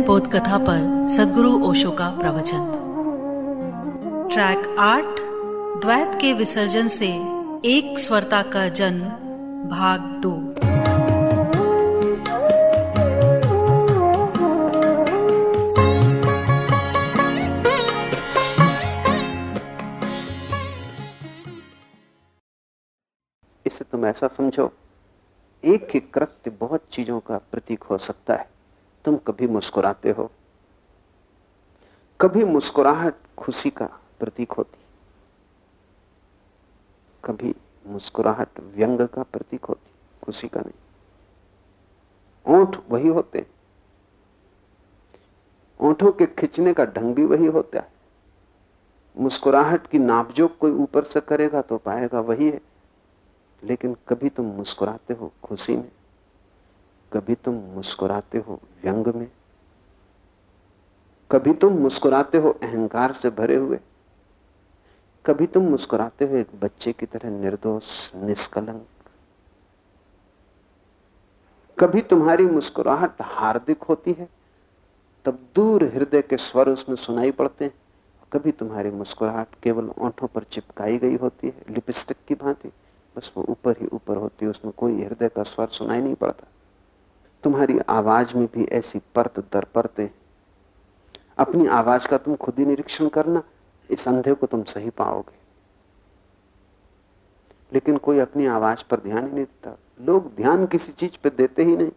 बोध कथा पर सदगुरु ओशो का प्रवचन। ट्रैक आठ, द्वैत के विसर्जन से एक स्वरता का जन्म, भाग दो। इसे तुम ऐसा समझो, एक ही कृत्य बहुत चीज़ों का प्रतीक हो सकता है। तुम कभी मुस्कुराते हो? कभी मुस्कुराहट खुशी का प्रतीक होती? कभी मुस्कुराहट व्यंग का प्रतीक होती? खुशी का नहीं। ओंठ वही होते। ओठों के खिंचने का ढंग भी वही होता है। मुस्कुराहट की नापजोक कोई ऊपर से करेगा तो पाएगा वही है। लेकिन कभी तुम मुस्कुराते हो खुशी में? कभी तुम मुस्कुराते हो व्यंग में? कभी तुम मुस्कुराते हो अहंकार से भरे हुए? कभी तुम मुस्कुराते हो एक बच्चे की तरह निर्दोष, निष्कलंक? कभी तुम्हारी मुस्कुराहट हार्दिक होती है, तब दूर हृदय के स्वर उसमें सुनाई पड़ते हैं। कभी तुम्हारी मुस्कुराहट केवल ओंठों पर चिपकाई गई होती है, लिपस्टिक की भांति, बस वो ऊपर ही ऊपर होती है, उसमें कोई हृदय का स्वर सुनाई नहीं पड़ता। तुम्हारी आवाज़ में भी ऐसी परत दर परते। अपनी आवाज़ का तुम खुद ही निरीक्षण करना, इस अंधे को तुम सही पाओगे। लेकिन कोई अपनी आवाज़ पर ध्यान ही नहीं देता। लोग ध्यान किसी चीज़ पर देते ही नहीं।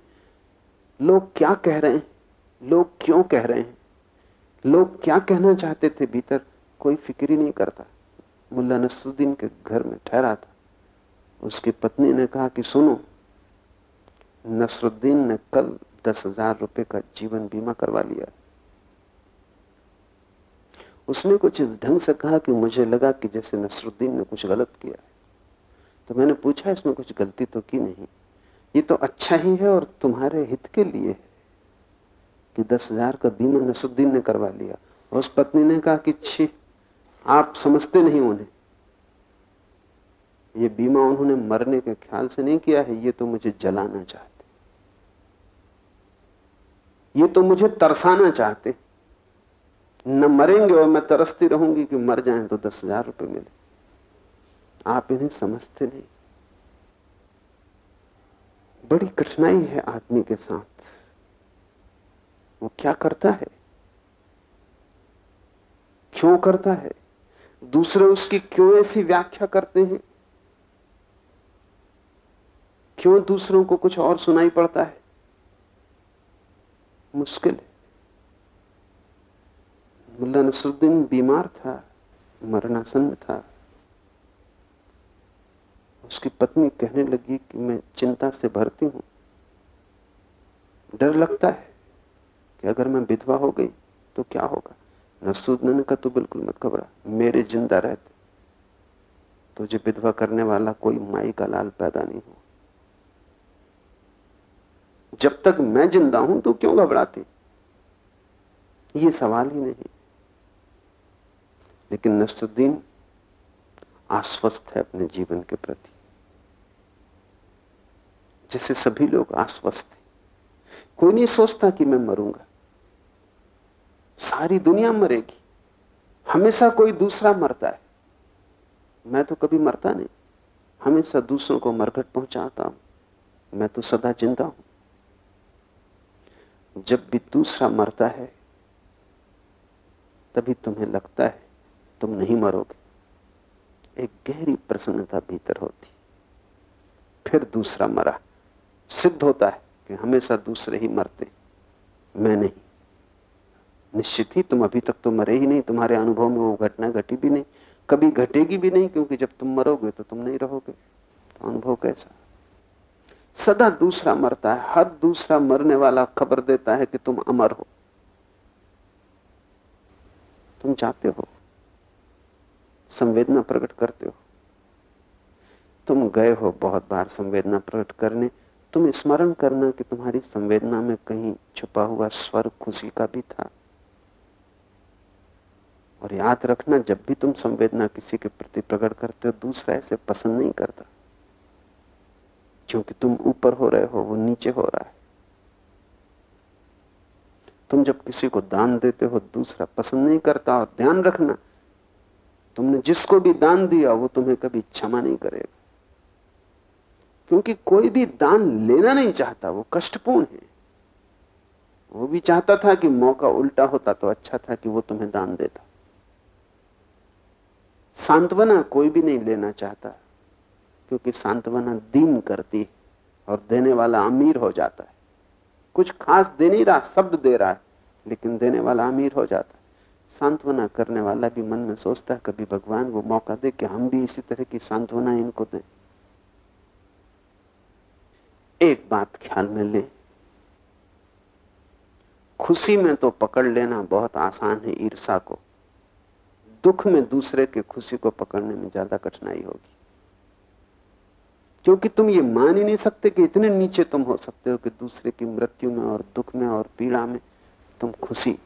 लोग क्या कह रहे हैं? लोग क्यों कह रहे हैं? लोग क्या कहना चाहते थे भीतर? कोई फ़िक्र ही नहीं करता। मुल्ला नसरुद्दीन के घर में ठहरा था। उसकी पत्नी ने कहा कि सुनो नसरुद्दीन ने कल दस हज़ार रुपए का जीवन बीमा करवा लिया। उसने कुछ इस ढंग से कहा कि मुझे लगा कि जैसे नसरुद्दीन ने कुछ गलत किया है। तो मैंने पूछा, इसमें कुछ गलती तो की नहीं? ये तो अच्छा ही है और तुम्हारे हित के लिए है कि दस हज़ार का बीमा नसरुद्दीन ने करवा लिया। और उस पत्नी ने कहा कि, छी, आप समझते नहीं उन्हें। ये बीमा उन्होंने मरने के ख्याल से नहीं किया है, ये तो मुझे जलाना चाहते ये तो मुझे तरसाना चाहते न मरेंगे और मैं तरसती रहूँगी कि मर जाएँ तो दस हज़ार रुपये मिले। आप इन्हें समझते नहीं। बड़ी कठिनाई है आदमी के साथ। वो क्या करता है? क्यों करता है? दूसरे उसकी क्यों ऐसी व्याख्या करते हैं? क्यों दूसरों को कुछ और सुनाई पड़ता है? मुश्किल। है मुल्ला नसरुद्दीन बीमार था, मरणासन था। उसकी पत्नी कहने लगी कि मैं चिंता से भरती हूँ। डर लगता है कि अगर मैं विधवा हो गई तो क्या होगा? नसरुद्दीन का तो बिल्कुल मत घबरा, मेरे ज़िंदा रहते। तुझे विधवा करने वाला कोई माई का लाल पैदा नहीं हुआ। जब तक मैं ज़िंदा हूँ तो क्यों घबराते? ये सवाल ही नहीं। लेकिन नसरुद्दीन आश्वस्त है अपने जीवन के प्रति। जैसे सभी लोग आश्वस्त हैं। कोई नहीं सोचता कि मैं मरूँगा। सारी दुनिया मरेगी। हमेशा कोई दूसरा मरता है। मैं तो कभी मरता नहीं। हमेशा दूसरों को मरघट पहुंचाता हूँ। मैं तो सदा ज़िंदा हूँ। जब भी दूसरा मरता है, तभी तुम्हें लगता है तुम नहीं मरोगे। एक गहरी प्रसन्नता भीतर होती। फिर दूसरा मरा। सिद्ध होता है कि हमेशा दूसरे ही मरते। मैं नहीं। निश्चित ही तुम अभी तक तो मरे ही नहीं। तुम्हारे अनुभव में वो घटना घटी भी नहीं। कभी घटेगी भी नहीं, क्योंकि जब तुम मरोगे तो तुम नहीं रहोगे। तो अनुभव कैसा? सदा दूसरा मरता है, हर दूसरा मरने वाला खबर देता है कि तुम अमर हो। तुम चाहते हो, संवेदना प्रकट करते हो। तुम गए हो बहुत बार संवेदना प्रकट करने, तुम स्मरण करना कि तुम्हारी संवेदना में कहीं छुपा हुआ स्वर खुशी का भी था। और याद रखना, जब भी तुम संवेदना किसी के प्रति प्रकट करते हो, दूसरा ऐसे पसंद नहीं करता। क्योंकि तुम ऊपर हो रहे हो, वो नीचे हो रहा है। तुम जब किसी को दान देते हो, दूसरा पसंद नहीं करता और ध्यान रखना, तुमने जिसको भी दान दिया, वो तुम्हें कभी क्षमा नहीं करेगा। क्योंकि कोई भी दान लेना नहीं चाहता, वो कष्टपूर्ण है। वो भी चाहता था कि मौका उल्टा होता तो अच्छा था कि वो तुम्हें दान देता। सांत्वना कोई भी नहीं लेना चाहता। क्योंकि सांत्वना दीन करती है और देने वाला अमीर हो जाता है। कुछ खास दे नहीं रहा, शब्द दे रहा है, लेकिन देने वाला अमीर हो जाता है। सांत्वना करने वाला भी मन में सोचता है, कभी भगवान वो मौका दे कि हम भी इसी तरह की सांत्वना इनको दें। एक बात ख्याल में ले। खुशी में तो पकड़ लेना बहुत आसान है ईर्षा को। दुख में दूसरे के खुशी को पकड़ने में ज़्यादा कठिनाई होगी। क्योंकि तुम ये मान ही नहीं सकते कि इतने नीचे तुम हो सकते हो कि दूसरे की मृत्यु में और दुख में और पीड़ा में तुम खुशी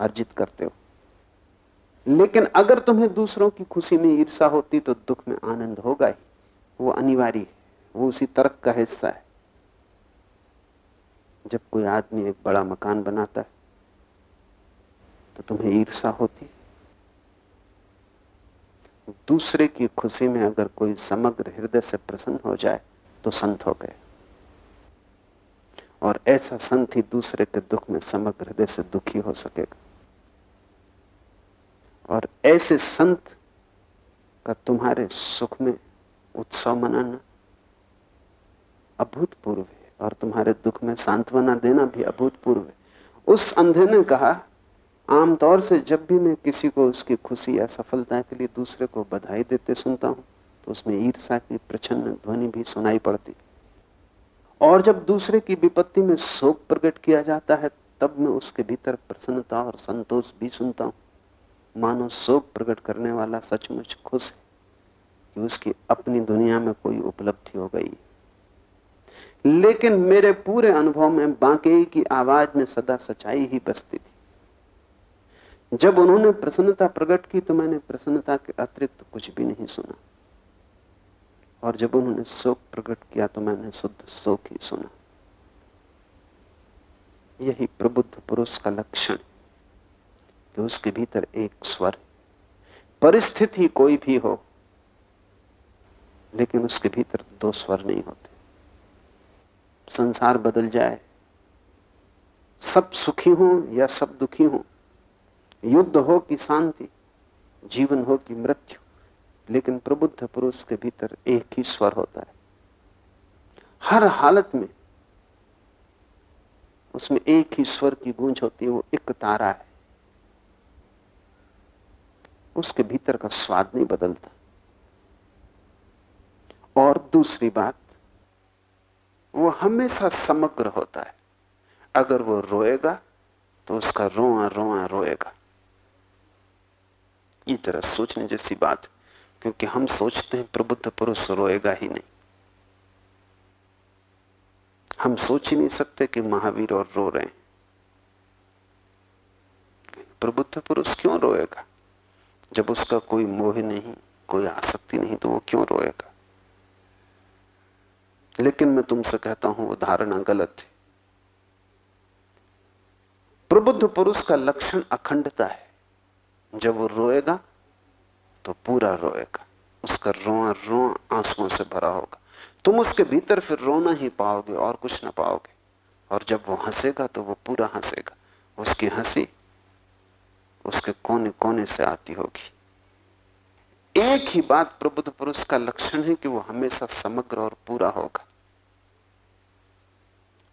अर्जित करते हो। लेकिन अगर तुम्हें दूसरों की खुशी में ईर्षा होती तो दुख में आनंद होगा ही। वो अनिवार्य है, वो उसी तर्क का हिस्सा है। जब कोई आदमी एक बड़ा मकान बनाता है तो तुम्हें ईर्षा होती दूसरे की खुशी में अगर कोई समग्र हृदय से प्रसन्न हो जाए तो संत हो गए। और ऐसा संत ही दूसरे के दुख में समग्र हृदय से दुखी हो सकेगा। और ऐसे संत का तुम्हारे सुख में उत्सव मनाना अभूतपूर्व है, और तुम्हारे दुख में सांत्वना देना भी अभूतपूर्व है। उस अंधे ने कहा आमतौर से जब भी मैं किसी को उसकी खुशी या सफलता के लिए दूसरे को बधाई देते सुनता हूँ तो उसमें ईर्षा की प्रचन्न ध्वनि भी सुनाई पड़ती। और जब दूसरे की विपत्ति में शोक प्रकट किया जाता है, तब मैं उसके भीतर प्रसन्नता और संतोष भी सुनता हूँ। मानो शोक प्रकट करने वाला सचमुच खुश है कि उसकी अपनी दुनिया में कोई उपलब्धि हो गई लेकिन मेरे पूरे अनुभव में बांके की आवाज़ में सदा सच्चाई ही बसती थी। जब उन्होंने प्रसन्नता प्रकट की तो मैंने प्रसन्नता के अतिरिक्त कुछ भी नहीं सुना। और जब उन्होंने शोक प्रकट किया तो मैंने शुद्ध शोक ही सुना। यही प्रबुद्ध पुरुष का लक्षण कि उसके भीतर एक स्वर परिस्थिति कोई भी हो, लेकिन उसके भीतर दो स्वर नहीं होते। संसार बदल जाए। सब सुखी हो या सब दुखी हो युद्ध हो कि शांति, जीवन हो कि मृत्यु, लेकिन प्रबुद्ध पुरुष के भीतर एक ही स्वर होता है। हर हालत में उसमें एक ही स्वर की गूंज होती है, वो एक तारा है। उसके भीतर का स्वाद नहीं बदलता। और दूसरी बात, वो हमेशा समग्र होता है। अगर वो रोएगा तो उसका रोआ रोआ रोएगा। ये तरह सोचने जैसी बात, क्योंकि हम सोचते हैं प्रबुद्ध पुरुष रोएगा ही नहीं। हम सोच ही नहीं सकते कि महावीर और रो रहे हैं। प्रबुद्ध पुरुष क्यों रोएगा? जब उसका कोई मोह नहीं, कोई आसक्ति नहीं तो वो क्यों रोएगा? लेकिन मैं तुमसे कहता हूँ, वो धारणा गलत है। प्रबुद्ध पुरुष का लक्षण अखंडता है। जब वो रोएगा तो पूरा रोएगा। उसका रोआ रोआ आंसुओं से भरा होगा। तुम उसके भीतर फिर रोना ही पाओगे और कुछ ना पाओगे। और जब वो हंसेगा तो वो पूरा हंसेगा। उसकी हँसी उसके कोने कोने से आती होगी। एक ही बात प्रबुद्ध पुरुष का लक्षण है कि वो हमेशा समग्र और पूरा होगा।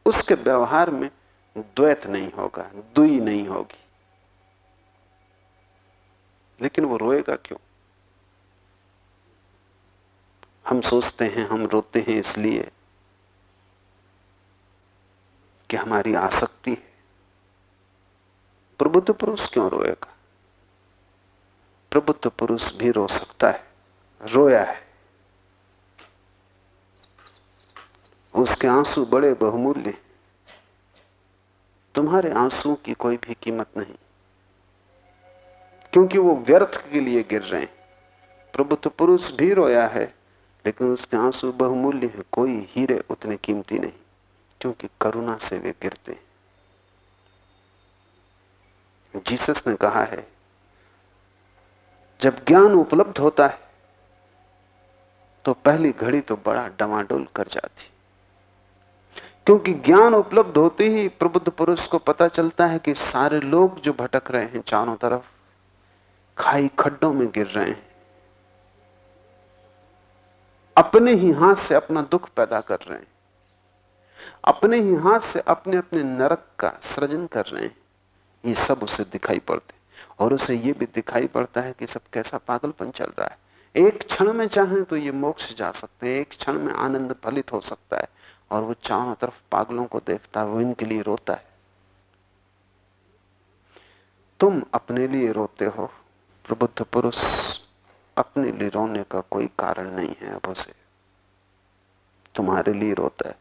उसके व्यवहार में द्वैत नहीं होगा, दुई नहीं होगी। लेकिन वो रोएगा क्यों? हम सोचते हैं, हम रोते हैं इसलिए कि हमारी आसक्ति है। प्रबुद्ध पुरुष क्यों रोएगा? प्रबुद्ध पुरुष भी रो सकता है, रोया है। उसके आँसू बड़े बहुमूल्य तुम्हारे आंसुओं की कोई भी कीमत नहीं। क्योंकि वो व्यर्थ के लिए गिर रहे हैं। प्रबुद्ध पुरुष भी रोया है, लेकिन उसके आँसू बहुमूल्य है। कोई हीरे उतने कीमती नहीं, क्योंकि करुणा से वे गिरते हैं। जीसस ने कहा है, जब ज्ञान उपलब्ध होता है तो पहली घड़ी तो बड़ा डमाडोल कर जाती। क्योंकि ज्ञान उपलब्ध होते ही प्रबुद्ध पुरुष को पता चलता है कि सारे लोग जो भटक रहे हैं चारों तरफ़ खाई खड्डों में गिर रहे हैं। अपने ही हाथ से अपना दुख पैदा कर रहे हैं। अपने ही हाथ से अपने अपने नरक का सृजन कर रहे हैं। ये सब उसे दिखाई पड़ते और उसे ये भी दिखाई पड़ता है कि सब कैसा पागलपन चल रहा है। एक क्षण में चाहें तो ये मोक्ष जा सकते हैं। एक क्षण में आनंद फलित हो सकता है। और वो चारों तरफ़ पागलों को देखता है। वो इनके लिए रोता है। तुम अपने लिए रोते हो। प्रबुद्ध पुरुष अपने लिए रोने का कोई कारण नहीं है, अब उसे तुम्हारे लिए रोता है।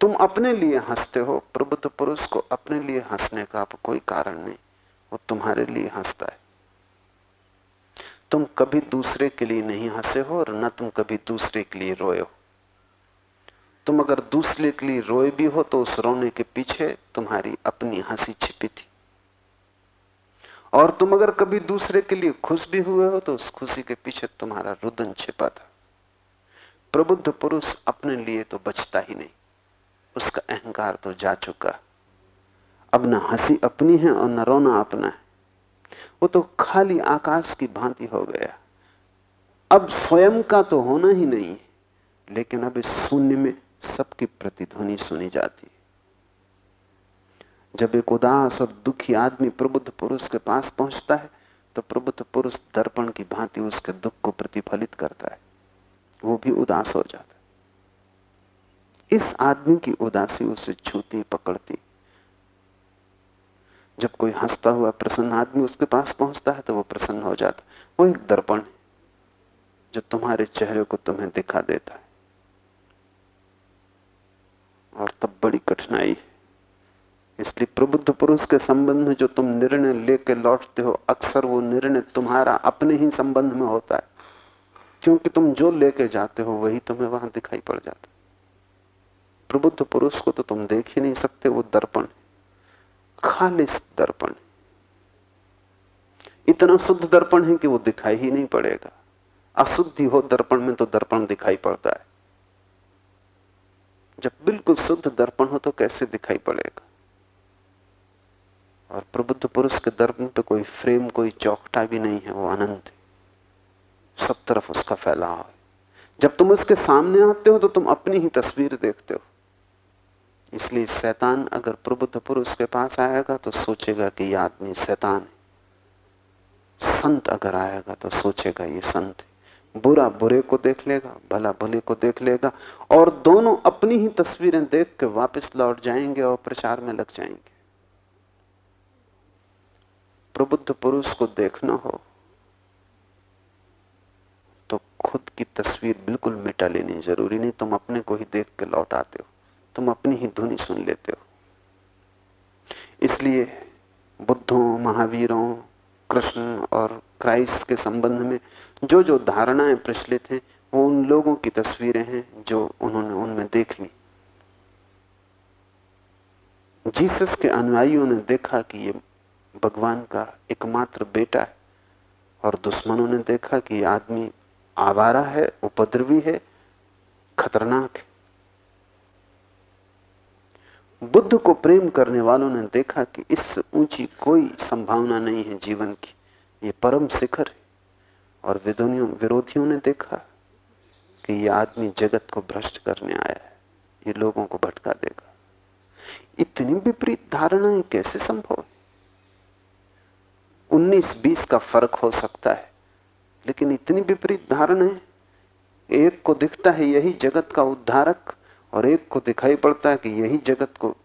तुम अपने लिए हँसते हो, प्रबुद्ध पुरुष को अपने लिए हंसने का अब कोई कारण नहीं, वो तुम्हारे लिए हंसता है। तुम कभी दूसरे के लिए नहीं हंसे हो, और न तुम कभी दूसरे के लिए रोए हो। तुम अगर दूसरे के लिए रोए भी हो तो उस रोने के पीछे तुम्हारी अपनी हँसी छिपी थी। और तुम अगर कभी दूसरे के लिए खुश भी हुए हो तो उस खुशी के पीछे तुम्हारा रुदन छिपा था। प्रबुद्ध पुरुष अपने लिए तो बचता ही नहीं। उसका अहंकार तो जा चुका। अब न हँसी अपनी है और न रोना अपना है। वो तो खाली आकाश की भांति हो गया। अब स्वयं का तो होना ही नहीं लेकिन अब इस शून्य में सबकी प्रतिध्वनि सुनी जाती है। जब एक उदास और दुखी आदमी प्रबुद्ध पुरुष के पास पहुँचता है तो प्रबुद्ध पुरुष दर्पण की भांति उसके दुख को प्रतिफलित करता है। वो भी उदास हो जाता है। इस आदमी की उदासी उसे छूती, पकड़ती। जब कोई हंसता हुआ प्रसन्न आदमी उसके पास पहुँचता है तो वो प्रसन्न हो जाता वो एक दर्पण है, जो तुम्हारे चेहरे को तुम्हें दिखा देता है। और तब बड़ी कठिनाई है। इसलिए प्रबुद्ध पुरुष के संबंध में जो तुम निर्णय लेके लौटते हो, अक्सर वो निर्णय तुम्हारा अपने ही संबंध में होता है। क्योंकि तुम जो लेके जाते हो, वही तुम्हें वहाँ दिखाई पड़ जाता प्रबुद्ध पुरुष को तो तुम देख ही नहीं सकते, वो दर्पण खालिश दर्पण इतना शुद्ध दर्पण है कि वो दिखाई ही नहीं पड़ेगा। अशुद्धि हो दर्पण में तो दर्पण दिखाई पड़ता है। जब बिल्कुल शुद्ध दर्पण हो तो कैसे दिखाई पड़ेगा? और प्रबुद्ध पुरुष के दर्पण पे कोई फ्रेम, कोई चौकटा भी नहीं है, वो अनंत है। सब तरफ़ उसका फैलाव है। जब तुम उसके सामने आते हो तो तुम अपनी ही तस्वीर देखते हो। इसलिए शैतान अगर प्रबुद्ध पुरुष के पास आएगा तो सोचेगा कि यह आदमी शैतान है। संत अगर आएगा तो सोचेगा ये संत है। बुरा बुरे को देख लेगा, भला भले को देख लेगा, और दोनों अपनी ही तस्वीरें देख के वापस लौट जाएँगे और प्रचार में लग जाएँगे। प्रबुद्ध पुरुष को देखना हो तो खुद की तस्वीर बिल्कुल मिटा लेनी ज़रूरी नहीं। तुम अपने को ही देख के लौट आते हो, तुम अपनी ही ध्वनि सुन लेते हो। इसलिए बुद्धों, महावीरों, कृष्ण और क्राइस्ट के संबंध में जो जो धारणाएँ प्रचलित हैं, वो उन लोगों की तस्वीरें हैं जो उन्होंने उनमें देख ली। जीसस के अनुयायियों ने देखा कि ये भगवान का एकमात्र बेटा है। और दुश्मनों ने देखा कि आदमी आवारा है, उपद्रवी है, खतरनाक है। बुद्ध को प्रेम करने वालों ने देखा कि इससे ऊँची कोई संभावना नहीं है जीवन की। ये परम शिखर है। और विदोनियों विरोधियों ने देखा कि यह आदमी जगत को भ्रष्ट करने आया है। ये लोगों को भटका देगा। इतनी विपरीत धारणाएँ कैसे संभव है? उन्नीस बीस का फ़र्क हो सकता है। लेकिन इतनी विपरीत धारणाएँ एक को दिखता है यही जगत का उद्धारक और एक को दिखाई पड़ता है कि यही जगत को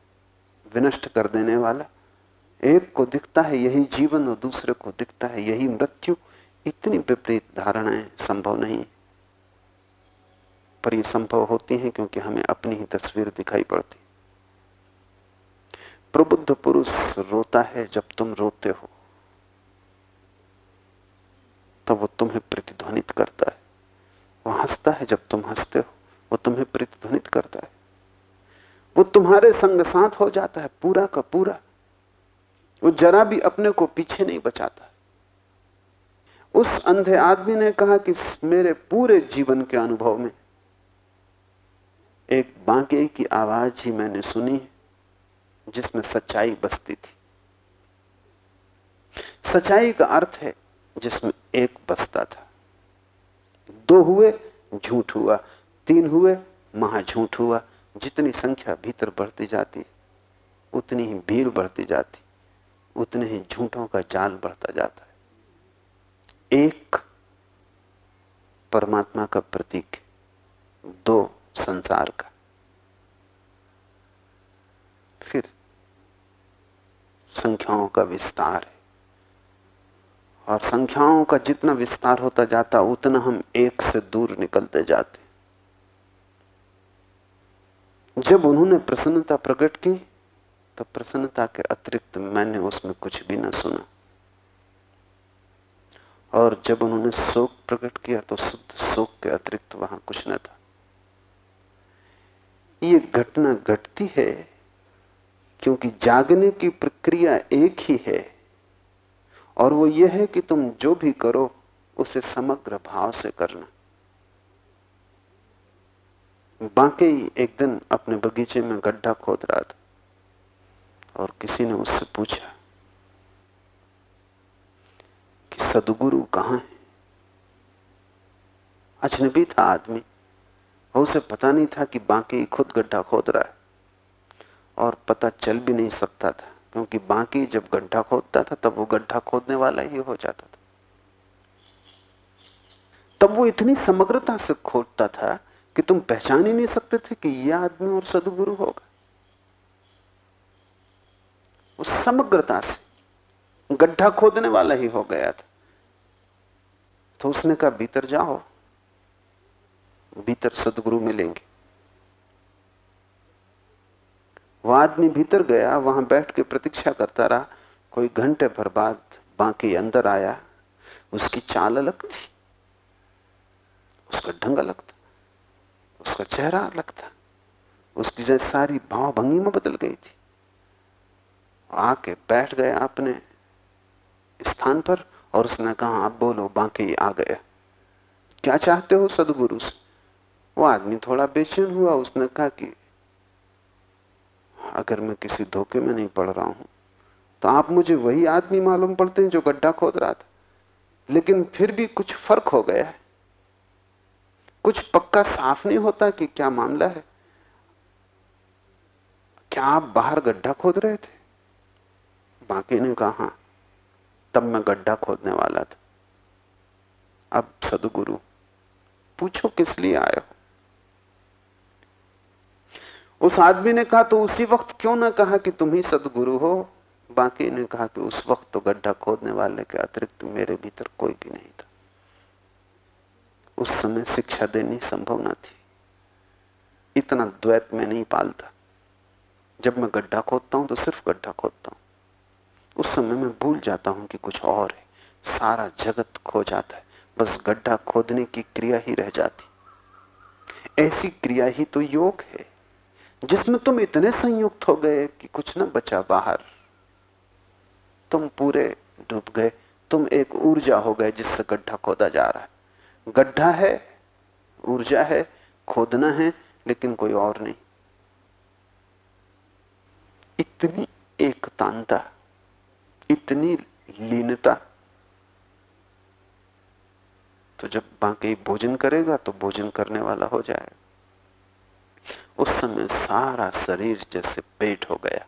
विनष्ट कर देने वाला। एक को दिखता है यही जीवन और दूसरे को दिखता है यही मृत्यु। इतनी विपरीत धारणाएँ संभव नहीं पर ये संभव होती हैं क्योंकि हमें अपनी ही तस्वीर दिखाई पड़ती। प्रबुद्ध पुरुष रोता है जब तुम रोते हो। तब वो तुम्हें प्रतिध्वनित करता है। वो हंसता है जब तुम हँसते हो, वो तुम्हें प्रतिध्वनित करता है। वो तुम्हारे संग साथ हो जाता है, पूरा का पूरा। वो जरा भी अपने को पीछे नहीं बचाता। उस अंधे आदमी ने कहा कि मेरे पूरे जीवन के अनुभव में एक बांके की आवाज़ ही मैंने सुनी जिसमें सच्चाई बसती थी। सच्चाई का अर्थ है जिसमें एक बसता था। दो हुए, झूठ हुआ। तीन हुए महाझूठ हुआ। जितनी संख्या भीतर बढ़ती जाती, उतनी ही भीड़ बढ़ती जाती, उतने ही झूठों का जाल बढ़ता जाता है। एक परमात्मा का प्रतीक, दो संसार का। फिर संख्याओं का विस्तार है। और संख्याओं का जितना विस्तार होता जाता, उतना हम एक से दूर निकलते जाते। जब उन्होंने प्रसन्नता प्रकट की तो प्रसन्नता के अतिरिक्त मैंने उसमें कुछ भी ना सुना। और जब उन्होंने शोक प्रकट किया तो शुद्ध शोक के अतिरिक्त वहाँ कुछ न था। ये घटना घटती है, क्योंकि जागने की प्रक्रिया एक ही है। और वो ये है कि तुम जो भी करो, उसे समग्र भाव से करना। बाकी एक दिन अपने बगीचे में गड्ढा खोद रहा था और किसी ने उससे पूछा कि, सदगुरु कहाँ है? अजनबी था आदमी। और उसे पता नहीं था कि बाकी खुद गड्ढा खोद रहा है और पता चल भी नहीं सकता था। क्योंकि बाकी जब गड्ढा खोदता था, तब वो गड्ढा खोदने वाला ही हो जाता था। तब वो इतनी समग्रता से खोदता था कि तुम पहचान ही नहीं सकते थे कि यह आदमी और सदगुरु होगा। उस समग्रता से गड्ढा खोदने वाला ही हो गया था। तो उसने कहा, भीतर जाओ, भीतर सदगुरु मिलेंगे। वह आदमी भीतर गया, वहाँ बैठ के प्रतीक्षा करता रहा। कोई घंटे भर बाद बाकी अंदर आया। उसकी चाल अलग थी। उसका ढंग अलग था। उसका चेहरा अलग था। उसकी जैसे सारी भाव भंगी में बदल गई थी। आके बैठ गया अपने स्थान पर और उसने कहा, आप बोलो, बाकी आ गया। क्या चाहते हो सदगुरु से? वो आदमी थोड़ा बेचैन हुआ। उसने कहा कि अगर मैं किसी धोखे में नहीं पड़ रहा हूँ तो आप मुझे वही आदमी मालूम पड़ते हैं जो गड्ढा खोद रहा था। लेकिन फिर भी कुछ फ़र्क हो गया है। कुछ पक्का साफ़ नहीं होता कि क्या मामला है। क्या आप बाहर गड्ढा खोद रहे थे? बाकी ने कहा हाँ तब मैं गड्ढा खोदने वाला था। अब सदगुरु, पूछो किस लिए आए हो? उस आदमी ने कहा तो उसी वक्त क्यों ना कहा कि तुम ही सदगुरु हो? बाकी ने कहा कि उस वक्त तो गड्ढा खोदने वाले के अतिरिक्त मेरे भीतर कोई भी नहीं था। उस समय शिक्षा देनी संभव ना थी। इतना द्वैत में नहीं पालता। जब मैं गड्ढा खोदता हूँ तो सिर्फ़ गड्ढा खोदता हूँ। उस समय मैं भूल जाता हूँ कि कुछ और है। सारा जगत खो जाता है। बस गड्ढा खोदने की क्रिया ही रह जाती। ऐसी क्रिया ही तो योग है। जिसमें तुम इतने संयुक्त हो गए कि कुछ न बचा बाहर। तुम पूरे डूब गए। तुम एक ऊर्जा हो गए जिससे गड्ढा खोदा जा रहा है। गड्ढा है, ऊर्जा है, खोदना है, लेकिन कोई और नहीं। इतनी एकतांता इतनी लीनता। तो जब बाकी भोजन करेगा तो भोजन करने वाला हो जाएगा। उस समय सारा शरीर जैसे पेट हो गया।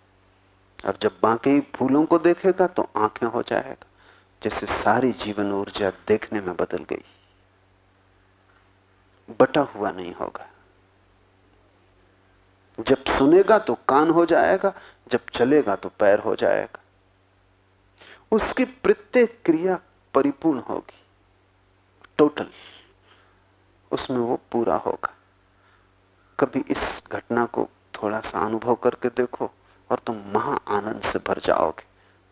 और जब बाकी फूलों को देखेगा तो आँखें हो जाएगा, जैसे सारी जीवन ऊर्जा देखने में बदल गई। बटा हुआ नहीं होगा। जब सुनेगा तो कान हो जाएगा, जब चलेगा तो पैर हो जाएगा। उसकी प्रत्येक क्रिया परिपूर्ण होगी। टोटल उसमें वो पूरा होगा। कभी इस घटना को थोड़ा सा अनुभव करके देखो और तुम महा आनंद से भर जाओगे।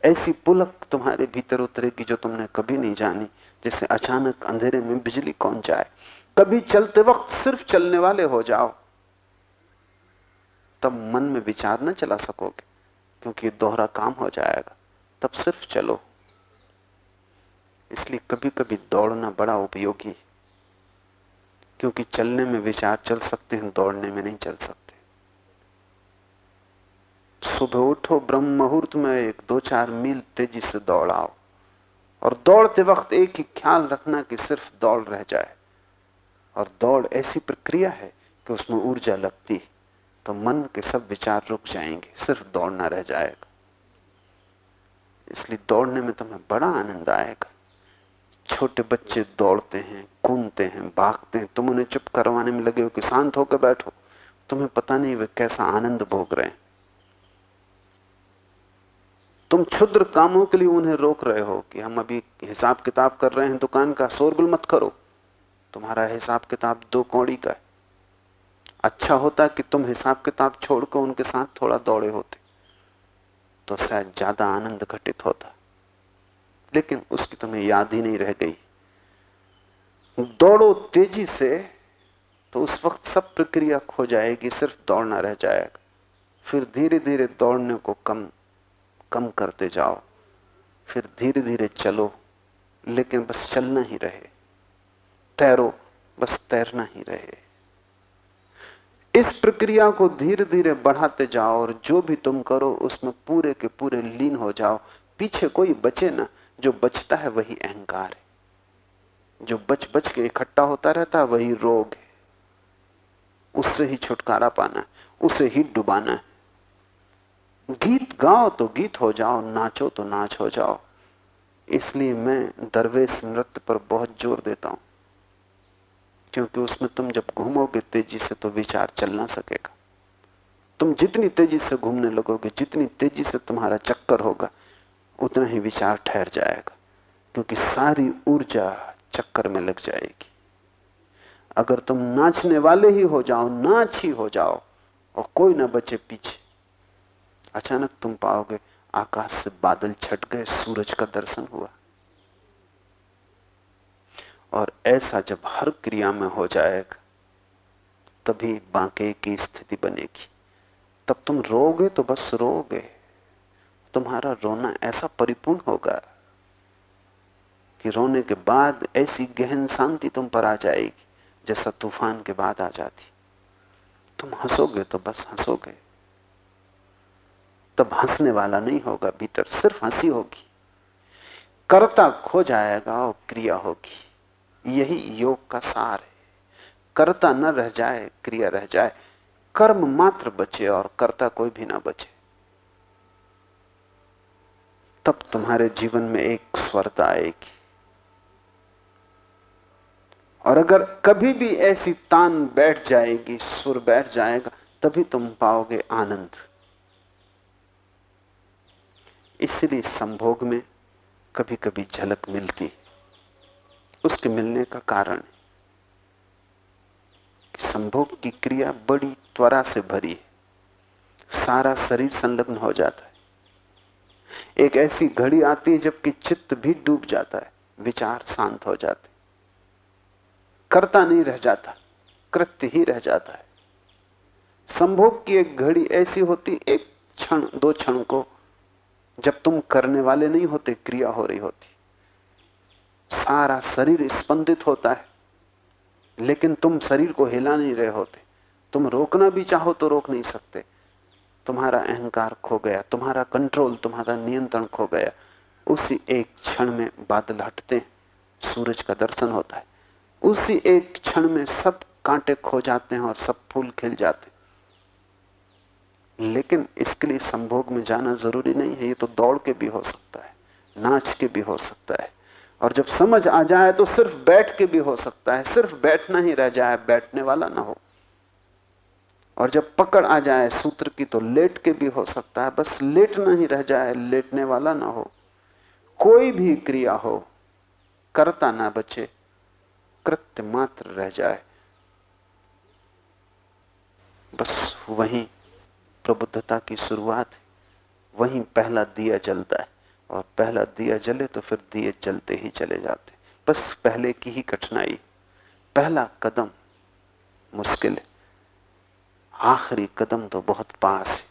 ऐसी पुलक तुम्हारे भीतर उतरेगी जो तुमने कभी नहीं जानी जैसे अचानक अंधेरे में बिजली कौन जाए। कभी चलते वक्त सिर्फ़ चलने वाले हो जाओ। तब मन में विचार न चला सकोगे, क्योंकि दोहरा काम हो जाएगा। तब सिर्फ़ चलो। इसलिए कभी कभी दौड़ना बड़ा उपयोगी क्योंकि चलने में विचार चल सकते हैं, दौड़ने में नहीं चल सकते। सुबह उठो, ब्रह्म मुहूर्त में एक, दो, चार मील तेज़ी से दौड़ाओ। और दौड़ते वक्त एक ही ख्याल रखना कि सिर्फ़ दौड़ रह जाए। और दौड़ ऐसी प्रक्रिया है कि उसमें ऊर्जा लगती है तो मन के सब विचार रुक जाएँगे, सिर्फ़ दौड़ना रह जाएगा। इसलिए दौड़ने में तुम्हें बड़ा आनंद आएगा। छोटे बच्चे दौड़ते हैं, कूदते हैं, भागते हैं। तुम उन्हें चुप करवाने में लगे हो कि शांत होकर बैठो। तुम्हें पता नहीं वे कैसा आनंद भोग रहे हैं। तुम क्षुद्र कामों के लिए उन्हें रोक रहे हो कि हम अभी हिसाब किताब कर रहे हैं, दुकान का शोरगुल मत करो। तुम्हारा हिसाब किताब दो कौड़ी का है। अच्छा होता कि तुम हिसाब किताब छोड़कर उनके साथ थोड़ा दौड़े होते तो शायद ज़्यादा आनंद घटित होता। लेकिन उसकी तुम्हें याद ही नहीं रह गई। दौड़ो तेज़ी से तो उस वक्त सब प्रक्रिया खो जाएगी, सिर्फ़ दौड़ना रह जाएगा। फिर धीरे धीरे दौड़ने को कम कम करते जाओ। फिर धीरे धीरे चलो, लेकिन बस चलना ही रहे। तैरो, बस तैरना ही रहे। इस प्रक्रिया को धीरे धीरे बढ़ाते जाओ और जो भी तुम करो, उसमें पूरे के पूरे लीन हो जाओ। पीछे कोई बचे ना। जो बचता है वही अहंकार है। जो बच बच के इकट्ठा होता रहता है, वही रोग है। उससे ही छुटकारा पाना उसे ही डुबाना है। गीत गाओ तो गीत हो जाओ, नाचो तो नाच हो जाओ। इसलिए मैं दरवेश नृत्य पर बहुत ज़ोर देता हूँ। क्योंकि उसमें तुम जब घूमोगे, तेज़ी से तो विचार चल ना सकेगा। तुम जितनी तेज़ी से घूमने लगोगे, जितनी तेज़ी से तुम्हारा चक्कर होगा उतना ही विचार ठहर जाएगा, क्योंकि सारी ऊर्जा चक्कर में लग जाएगी। अगर तुम नाचने वाले ही हो जाओ, नाच ही हो जाओ, और कोई ना बचे पीछे, अचानक तुम पाओगे आकाश से बादल छट गए, सूरज का दर्शन हुआ। और ऐसा जब हर क्रिया में हो जाएगा, तभी बांके की स्थिति बनेगी। तब तुम रोगे तो बस रोगे। तुम्हारा रोना ऐसा परिपूर्ण होगा कि रोने के बाद ऐसी गहन शांति तुम पर आ जाएगी, जैसा तूफ़ान के बाद आ जाती। तुम हंसोगे तो बस हंसोगे। तब हंसने वाला नहीं होगा, भीतर सिर्फ़ हँसी होगी। कर्ता खो जाएगा और क्रिया होगी। यही योग का सार है। कर्ता न रह जाए, क्रिया रह जाए। कर्म मात्र बचे और कर्ता कोई भी ना बचे। तब तुम्हारे जीवन में एक स्वरता आएगी। और अगर कभी भी ऐसी तान बैठ जाएगी, सुर बैठ जाएगा, तभी तुम पाओगे आनंद। इसलिए संभोग में कभी कभी झलक मिलती। उसके मिलने का कारण संभोग की क्रिया बड़ी त्वरा से भरी है। सारा शरीर संलग्न हो जाता है। एक ऐसी घड़ी आती है जबकि चित्त भी डूब जाता है, विचार शांत हो जाते करता नहीं रह जाता, कृत्य ही रह जाता है। संभोग की एक घड़ी ऐसी होती, एक क्षण, दो क्षण को जब तुम करने वाले नहीं होते, क्रिया हो रही होती। सारा शरीर स्पंदित होता है, लेकिन तुम शरीर को हिला नहीं रहे होते। तुम रोकना भी चाहो तो रोक नहीं सकते। तुम्हारा अहंकार खो गया, तुम्हारा कंट्रोल तुम्हारा नियंत्रण खो गया। उसी एक क्षण में बादल हटते, सूरज का दर्शन होता है। उसी एक क्षण में सब कांटे खो जाते हैं और सब फूल खिल जाते लेकिन इसके लिए संभोग में जाना ज़रूरी नहीं है, ये तो दौड़ के भी हो सकता है, नाच के भी हो सकता है। और जब समझ आ जाए तो सिर्फ़ बैठ के भी हो सकता है, सिर्फ़ बैठना ही रह जाए, बैठने वाला ना हो। और जब पकड़ आ जाए सूत्र की तो लेट के भी हो सकता है। बस लेटना ही रह जाए, लेटने वाला ना हो। कोई भी क्रिया हो, करता ना बचे, कृत्य मात्र रह जाए। बस वहीं प्रबुद्धता की शुरुआत है। वहीं पहला दिया जलता है। और पहला दिया जले तो फिर दिए जलते ही चले जाते। बस पहले की ही कठिनाई। पहला कदम मुश्किल है। आखिरी कदम तो बहुत पास है।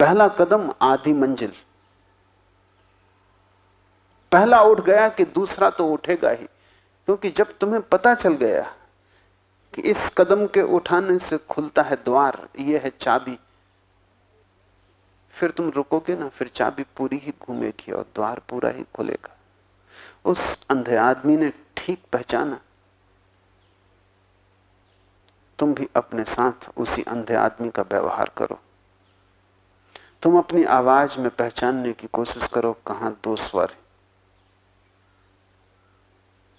पहला कदम आधी मंजिल। पहला उठ गया कि दूसरा तो उठेगा ही, क्योंकि जब तुम्हें पता चल गया कि इस कदम के उठाने से खुलता है द्वार यह है चाबी। फिर तुम रुकोगे ना, फिर चाबी पूरी ही घूमेगी और द्वार पूरा ही खुलेगा। उस अंधे आदमी ने ठीक पहचाना तुम भी अपने साथ उसी अंधे आदमी का व्यवहार करो। तुम अपनी आवाज़ में पहचानने की कोशिश करो कहाँ दो स्वर है।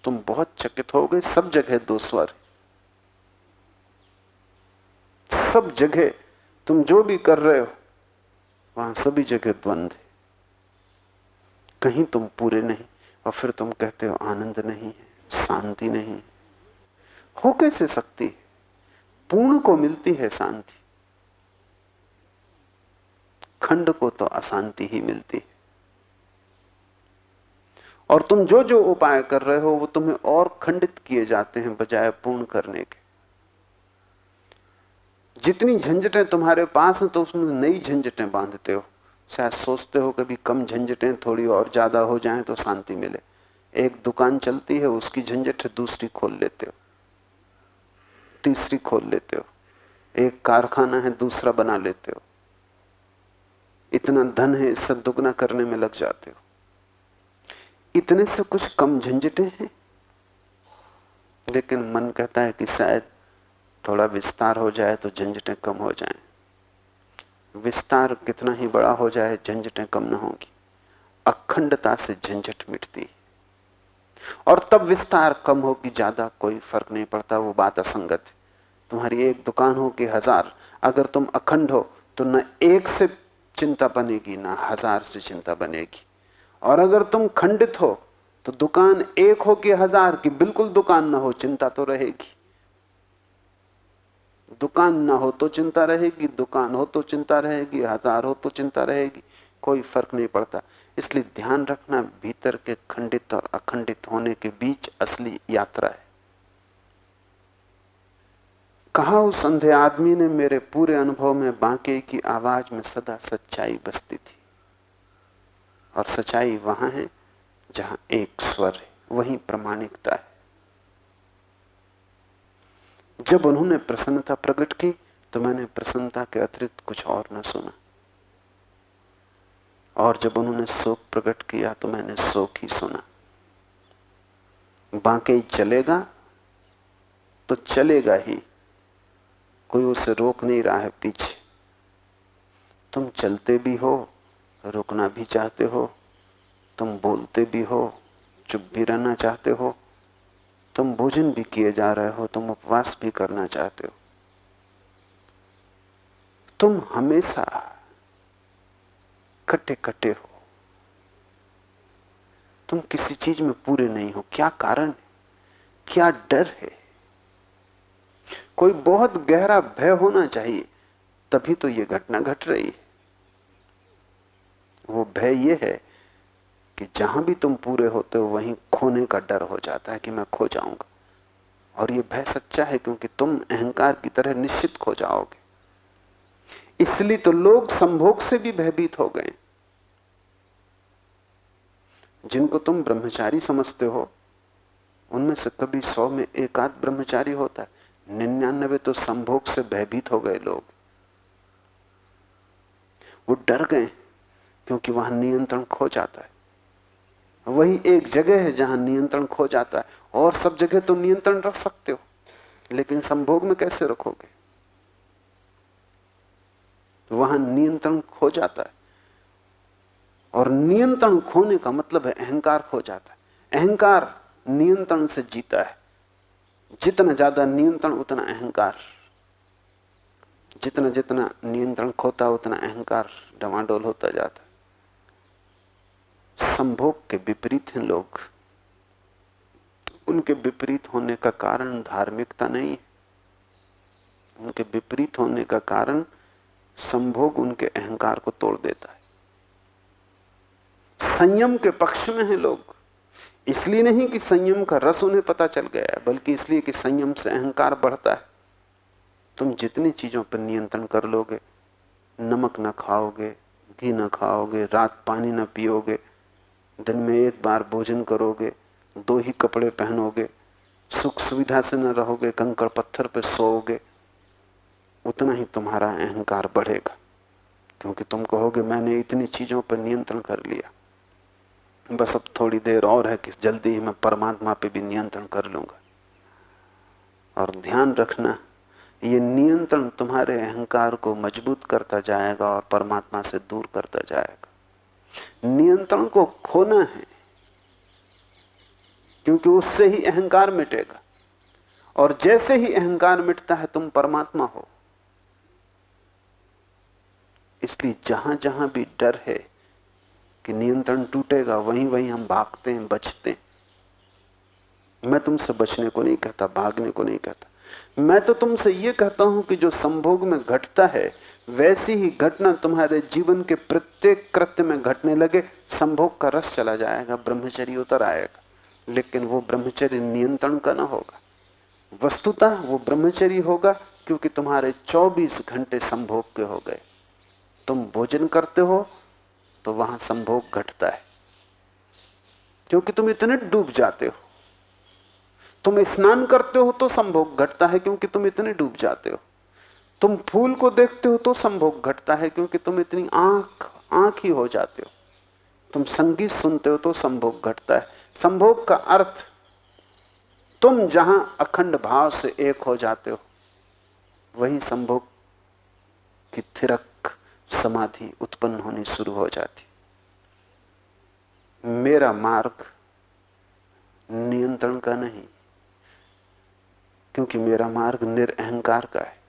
तुम बहुत चकित हो गए, सब जगह दो स्वर सब जगह तुम जो भी कर रहे हो, वहाँ सभी जगह द्वंद है। कहीं तुम पूरे नहीं, और फिर तुम कहते हो आनंद नहीं है, शांति नहीं हो कैसे सकती है? पूर्ण को मिलती है शांति। खंड को तो अशांति ही मिलती है। और तुम जो जो उपाय कर रहे हो, वो तुम्हें और खंडित किए जाते हैं बजाय पूर्ण करने के। जितनी झंझटें तुम्हारे पास हैं तो उसमें नई झंझटें बांधते हो। शायद सोचते हो कभी कम झंझटें थोड़ी और ज़्यादा हो जाएँ तो शांति मिले। एक दुकान चलती है, उसकी झंझट दूसरी खोल लेते हो। तीसरी खोल लेते हो। एक कारखाना है, दूसरा बना लेते हो। इतना धन है इससे दुगना करने में लग जाते हो। इतने से कुछ कम झंझटें हैं? लेकिन मन कहता है कि शायद थोड़ा विस्तार हो जाए तो झंझटें कम हो जाएँ। विस्तार कितना ही बड़ा हो जाए, झंझटें कम न होगी। अखंडता से झंझट मिटती और तब विस्तार कम हो कि ज़्यादा कोई फ़र्क नहीं पड़ता, वो बात असंगत है। तुम्हारी एक दुकान हो कि हज़ार, अगर तुम अखंड हो तो न एक से चिंता बनेगी, ना हज़ार से चिंता बनेगी। और अगर तुम खंडित हो तो दुकान एक हो कि हज़ार, की बिल्कुल दुकान ना हो, चिंता तो रहेगी। दुकान ना हो तो चिंता रहेगी, दुकान हो तो चिंता रहेगी, हज़ार हो तो चिंता रहेगी, कोई फ़र्क नहीं पड़ता। इसलिए ध्यान रखना भीतर के खंडित और अखंडित होने के बीच असली यात्रा है। कहा उस अंधे आदमी ने, मेरे पूरे अनुभव में बांके की आवाज़ में सदा सच्चाई बसती थी। और सच्चाई वहाँ है जहाँ एक स्वर है, वही प्रमाणिकता है। जब उन्होंने प्रसन्नता प्रकट की तो मैंने प्रसन्नता के अतिरिक्त कुछ और न सुना। और जब उन्होंने शोक प्रकट किया तो मैंने शोक ही सुना। बाकी चलेगा तो चलेगा ही। कोई उसे रोक नहीं रहा है पीछे। तुम चलते भी हो, रुकना भी चाहते हो। तुम बोलते भी हो, चुप भी रहना चाहते हो। तुम भोजन भी किए जा रहे हो, तुम उपवास भी करना चाहते हो। तुम हमेशा कटे कटे हो। तुम किसी चीज़ में पूरे नहीं हो। क्या कारण है? क्या डर है? कोई बहुत गहरा भय होना चाहिए, तभी तो यह घटना घट गट रही है। वो भय यह है कि जहाँ भी तुम पूरे होते हो, वहीं खोने का डर हो जाता है कि मैं खो जाऊँगा। और यह भय सच्चा है, क्योंकि तुम अहंकार की तरह निश्चित खो जाओगे। इसलिए तो लोग संभोग से भी भयभीत हो गए। जिनको तुम ब्रह्मचारी समझते हो, उनमें से कभी सौ में एक आध ब्रह्मचारी होता है। निन्यानबे तो संभोग से भयभीत हो गए लोग। वो डर गए, क्योंकि वहाँ नियंत्रण खो जाता है। वही एक जगह है जहाँ नियंत्रण खो जाता है, और सब जगह तो नियंत्रण रख सकते हो, लेकिन संभोग में कैसे रखोगे? वहाँ नियंत्रण खो जाता है। और नियंत्रण खोने का मतलब है अहंकार खो जाता है। अहंकार नियंत्रण से जीता है। जितना ज़्यादा नियंत्रण, उतना अहंकार। जितना जितना नियंत्रण खोता, उतना अहंकार डवाडोल होता जाता संभोग के विपरीत हैं लोग। उनके विपरीत होने का कारण धार्मिकता नहीं है। उनके विपरीत होने का कारण संभोग उनके अहंकार को तोड़ देता है। संयम के पक्ष में हैं लोग। इसलिए नहीं कि संयम का रस उन्हें पता चल गया है, बल्कि इसलिए कि संयम से अहंकार बढ़ता है। तुम जितनी चीज़ों पर नियंत्रण कर लोगे, नमक ना खाओगे, घी ना खाओगे, रात पानी ना पियोगे, दिन में एक बार भोजन करोगे, दो ही कपड़े पहनोगे, सुख सुविधा से न रहोगे, कंकड़ पत्थर पर सोओगे उतना ही तुम्हारा अहंकार बढ़ेगा। क्योंकि तुम कहोगे, मैंने इतनी चीज़ों पर नियंत्रण कर लिया। बस अब थोड़ी देर और है कि जल्दी ही मैं परमात्मा पे भी नियंत्रण कर लूँगा। और ध्यान रखना, ये नियंत्रण तुम्हारे अहंकार को मज़बूत करता जाएगा और परमात्मा से दूर करता जाएगा। नियंत्रण को खोना है, क्योंकि उससे ही अहंकार मिटेगा। और जैसे ही अहंकार मिटता है, तुम परमात्मा हो। इसलिए जहाँ जहाँ भी डर है कि नियंत्रण टूटेगा, वहीं वहीं हम भागते हैं, बचते हैं। मैं तुमसे बचने को नहीं कहता, भागने को नहीं कहता। मैं तो तुमसे यह कहता हूँ कि जो संभोग में घटता है, वैसी ही घटना तुम्हारे जीवन के प्रत्येक कृत्य में घटने लगे, संभोग का रस चला जाएगा, ब्रह्मचर्य उतर आएगा। लेकिन वो ब्रह्मचर्य नियंत्रण का ना होगा। वस्तुतः वो ब्रह्मचर्य होगा, क्योंकि तुम्हारे 24 घंटे संभोग के हो गए। तुम भोजन करते हो तो वहाँ संभोग घटता है। क्योंकि तुम इतने डूब जाते हो। तुम स्नान करते हो तो संभोग घटता है, क्योंकि तुम इतने डूब जाते हो। तुम फूल को देखते हो तो संभोग घटता है, क्योंकि तुम इतनी आँख आँख ही हो जाते हो। तुम संगीत सुनते हो तो संभोग घटता है। संभोग का अर्थ, तुम जहाँ अखंड भाव से एक हो जाते हो, वही संभोग की थिरक समाधि उत्पन्न होनी शुरू हो जाती। मेरा मार्ग नियंत्रण का नहीं, क्योंकि मेरा मार्ग निरअहकार का है।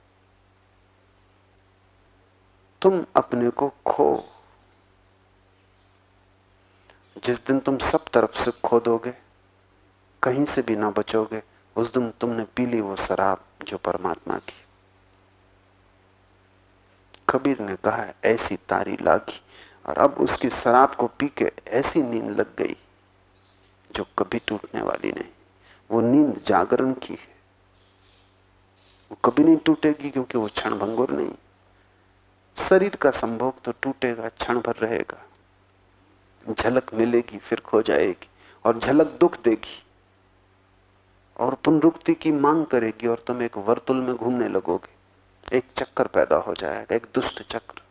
तुम अपने को खो। जिस दिन तुम सब तरफ़ से खो दोगे, कहीं से भी ना बचोगे, उस दिन तुमने पी ली वो शराब जो परमात्मा की कबीर ने कहा, ऐसी तारी लागी और अब उसकी शराब को पी के ऐसी नींद लग गई जो कभी टूटने वाली नहीं। वो नींद जागरण की है। वो कभी नहीं टूटेगी क्योंकि वो क्षण भंगुर नहीं। शरीर का संभोग तो टूटेगा क्षण भर रहेगा। झलक मिलेगी, फिर खो जाएगी और झलक दुख देगी और पुनरुक्ति की मांग करेगी और तुम एक वर्तुल में घूमने लगोगे। एक चक्कर पैदा हो जाएगा, एक दुष्ट चक्र।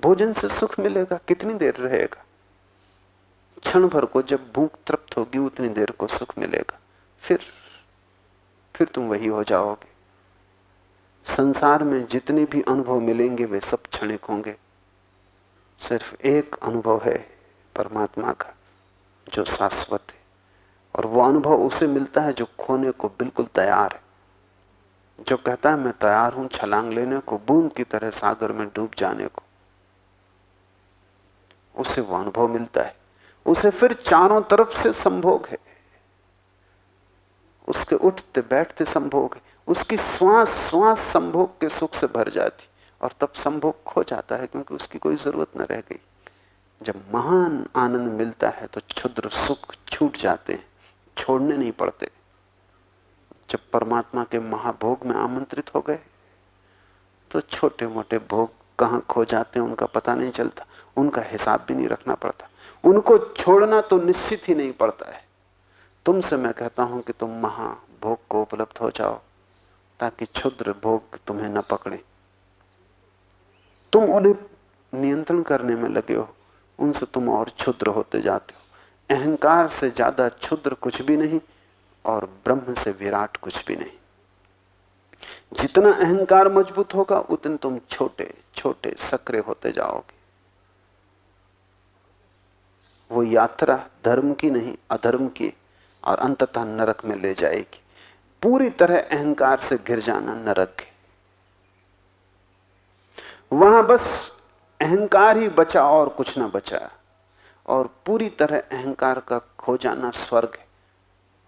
भोजन से सुख मिलेगा, कितनी देर रहेगा? क्षण भर को जब भूख तृप्त होगी, उतनी देर को सुख मिलेगा। फिर फिर तुम वही हो जाओगे। संसार में जितने भी अनुभव मिलेंगे, वे सब क्षणिक होंगे। सिर्फ़ एक अनुभव है परमात्मा का, जो शाश्वत है। और वो अनुभव उसे मिलता है जो खोने को बिल्कुल तैयार है। जो कहता है, मैं तैयार हूँ छलांग लेने को, बूंद की तरह सागर में डूब जाने को। उसे वो अनुभव मिलता है। उसे फिर चारों तरफ़ से संभोग है। उसके उठते बैठते संभोग है। उसकी श्वास श्वास संभोग के सुख से भर जाती। और तब संभोग खो जाता है, क्योंकि उसकी कोई ज़रूरत न रह गई। जब महान आनंद मिलता है तो क्षुद्र सुख छूट जाते हैं, छोड़ने नहीं पड़ते। जब परमात्मा के महाभोग में आमंत्रित हो गए तो छोटे मोटे भोग कहाँ खो जाते हैं उनका पता नहीं चलता। उनका हिसाब भी नहीं रखना पड़ता। उनको छोड़ना तो निश्चित ही नहीं पड़ता है। तुमसे मैं कहता हूँ कि तुम महाभोग को उपलब्ध हो जाओ, ताकि क्षुद्र भोग तुम्हें न पकड़े। तुम उन्हें नियंत्रण करने में लगे हो। उनसे तुम और क्षुद्र होते जाते हो। अहंकार से ज़्यादा क्षुद्र कुछ भी नहीं। और ब्रह्म से विराट कुछ भी नहीं। जितना अहंकार मज़बूत होगा, उतने तुम छोटे छोटे सक्रिय होते जाओगे। वो यात्रा धर्म की नहीं, अधर्म की और अंततः नरक में ले जाएगी। पूरी तरह अहंकार से गिर जाना नरक है। वहाँ बस अहंकार ही बचा और कुछ ना बचा, और पूरी तरह अहंकार का खो जाना स्वर्ग है।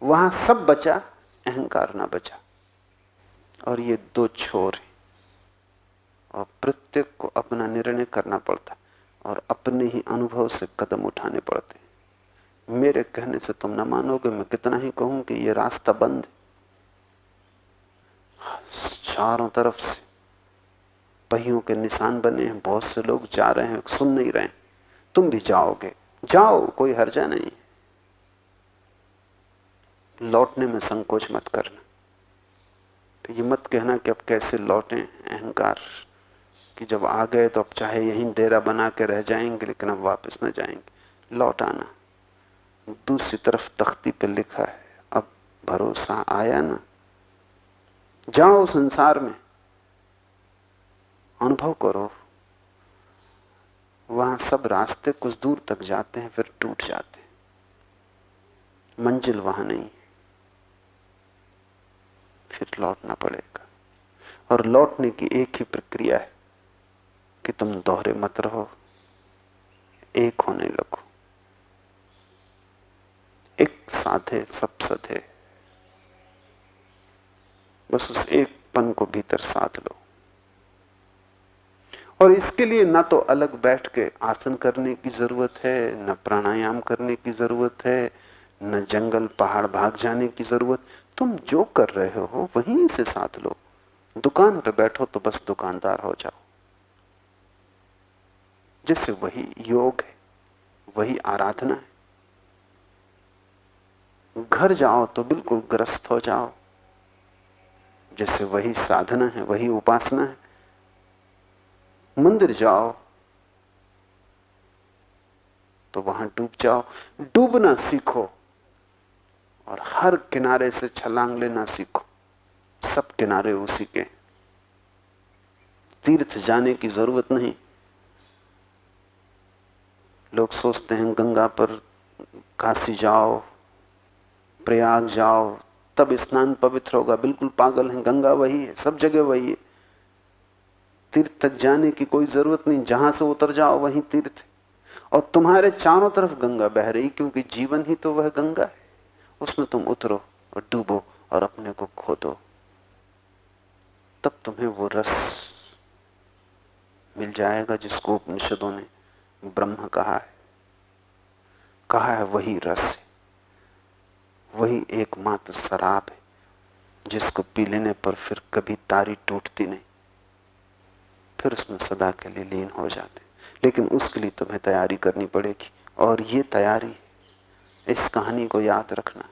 वहाँ सब बचा, अहंकार ना बचा। और ये दो छोर हैं। और प्रत्येक को अपना निर्णय करना पड़ता और अपने ही अनुभव से कदम उठाने पड़ते मेरे कहने से तुम न मानोगे, मैं कितना ही कहूँ कि ये रास्ता बंद चारों तरफ़ से पहियों के निशान बने हैं, बहुत से लोग जा रहे हैं, सुन नहीं रहे तुम भी जाओगे। जाओ, कोई हर्जा नहीं लौटने में संकोच मत करना। तो ये मत कहना कि अब कैसे लौटें अहंकार कि जब आ गए तो अब चाहे यहीं डेरा बना के रह जाएँगे, लेकिन अब वापस न जाएँगे। लौट आना। दूसरी तरफ़ तख्ती पे लिखा है, अब भरोसा आया ना। जाओ संसार में, अनुभव करो। वहाँ सब रास्ते कुछ दूर तक जाते हैं, फिर टूट जाते हैं। मंजिल वहाँ नहीं फिर लौटना पड़ेगा। और लौटने की एक ही प्रक्रिया है कि तुम दोहरे मत रहो, एक होने लगो। एक साथ है सब सधे। बस उस एक पन को भीतर साथ लो। और इसके लिए ना तो अलग बैठ के आसन करने की ज़रूरत है, न प्राणायाम करने की ज़रूरत है, न जंगल, पहाड़, भाग जाने की ज़रूरत। तुम जो कर रहे हो वहीं से साथ लो। दुकान पर बैठो तो बस दुकानदार हो जाओ। जैसे वही योग है, वही आराधना है। घर जाओ तो बिल्कुल ग्रस्त हो जाओ। जैसे वही साधना है, वही उपासना है। मंदिर जाओ तो वहाँ डूब जाओ। डूबना सीखो। और हर किनारे से छलांग लेना सीखो। सब किनारे उसी के। तीर्थ जाने की ज़रूरत नहीं। लोग सोचते हैं, गंगा पर काशी जाओ, प्रयाग जाओ, तब स्नान पवित्र होगा। बिल्कुल पागल है, गंगा वही है, सब जगह वही है। तीर्थ तक जाने की कोई ज़रूरत नहीं। जहाँ से उतर जाओ, वहीं तीर्थ और तुम्हारे चारों तरफ़ गंगा बह रही, क्योंकि जीवन ही तो वह गंगा है। उसमें तुम उतरो और डूबो और अपने को खो दो तब तुम्हें वो रस मिल जाएगा जिसको उपनिषदों ने ब्रह्म कहा है। कहा है वही रस है। वही एकमात्र शराब है, जिसको पी लेने पर फिर कभी तारी टूटती नहीं। फिर उसमें सदा के लिए लीन हो जाते। लेकिन उसके लिए तुम्हें तैयारी करनी पड़ेगी। और ये तैयारी इस कहानी को याद रखना।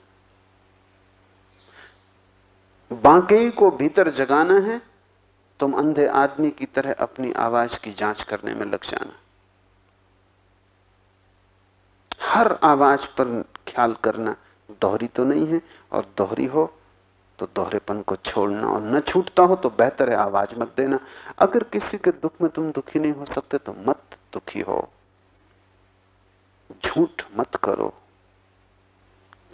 बांके को भीतर जगाना है, तुम अंधे आदमी की तरह अपनी आवाज़ की जाँच करने में लग जाना। हर आवाज़ पर ख्याल करना दोहरी तो नहीं है, और दोहरी हो तो दोहरेपन को छोड़ना और न छूटता हो तो बेहतर है आवाज़ मत देना। अगर किसी के दुख में तुम दुखी नहीं हो सकते तो मत दुखी हो। झूठ मत करो।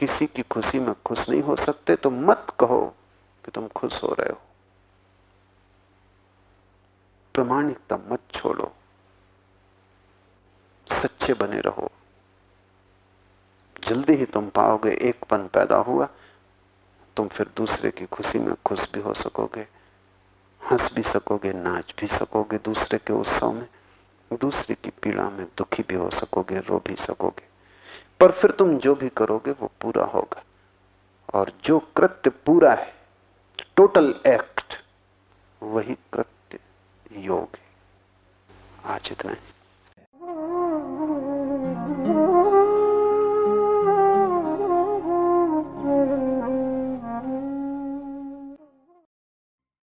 किसी की खुशी में खुश नहीं हो सकते तो मत कहो कि तुम खुश हो रहे हो। प्रमाणिकता मत छोड़ो। सच्चे बने रहो। जल्दी ही तुम पाओगे एक पन पैदा हुआ, तुम फिर दूसरे की खुशी में खुश भी हो सकोगे, हंस भी सकोगे, नाच भी सकोगे, दूसरे के उत्सव में, दूसरे की पीड़ा में दुखी भी हो सकोगे, रो भी सकोगे। पर फिर तुम जो भी करोगे वो पूरा होगा। और जो कृत्य पूरा है टोटल एक्ट वही कृत्य योग है। आज इतना है।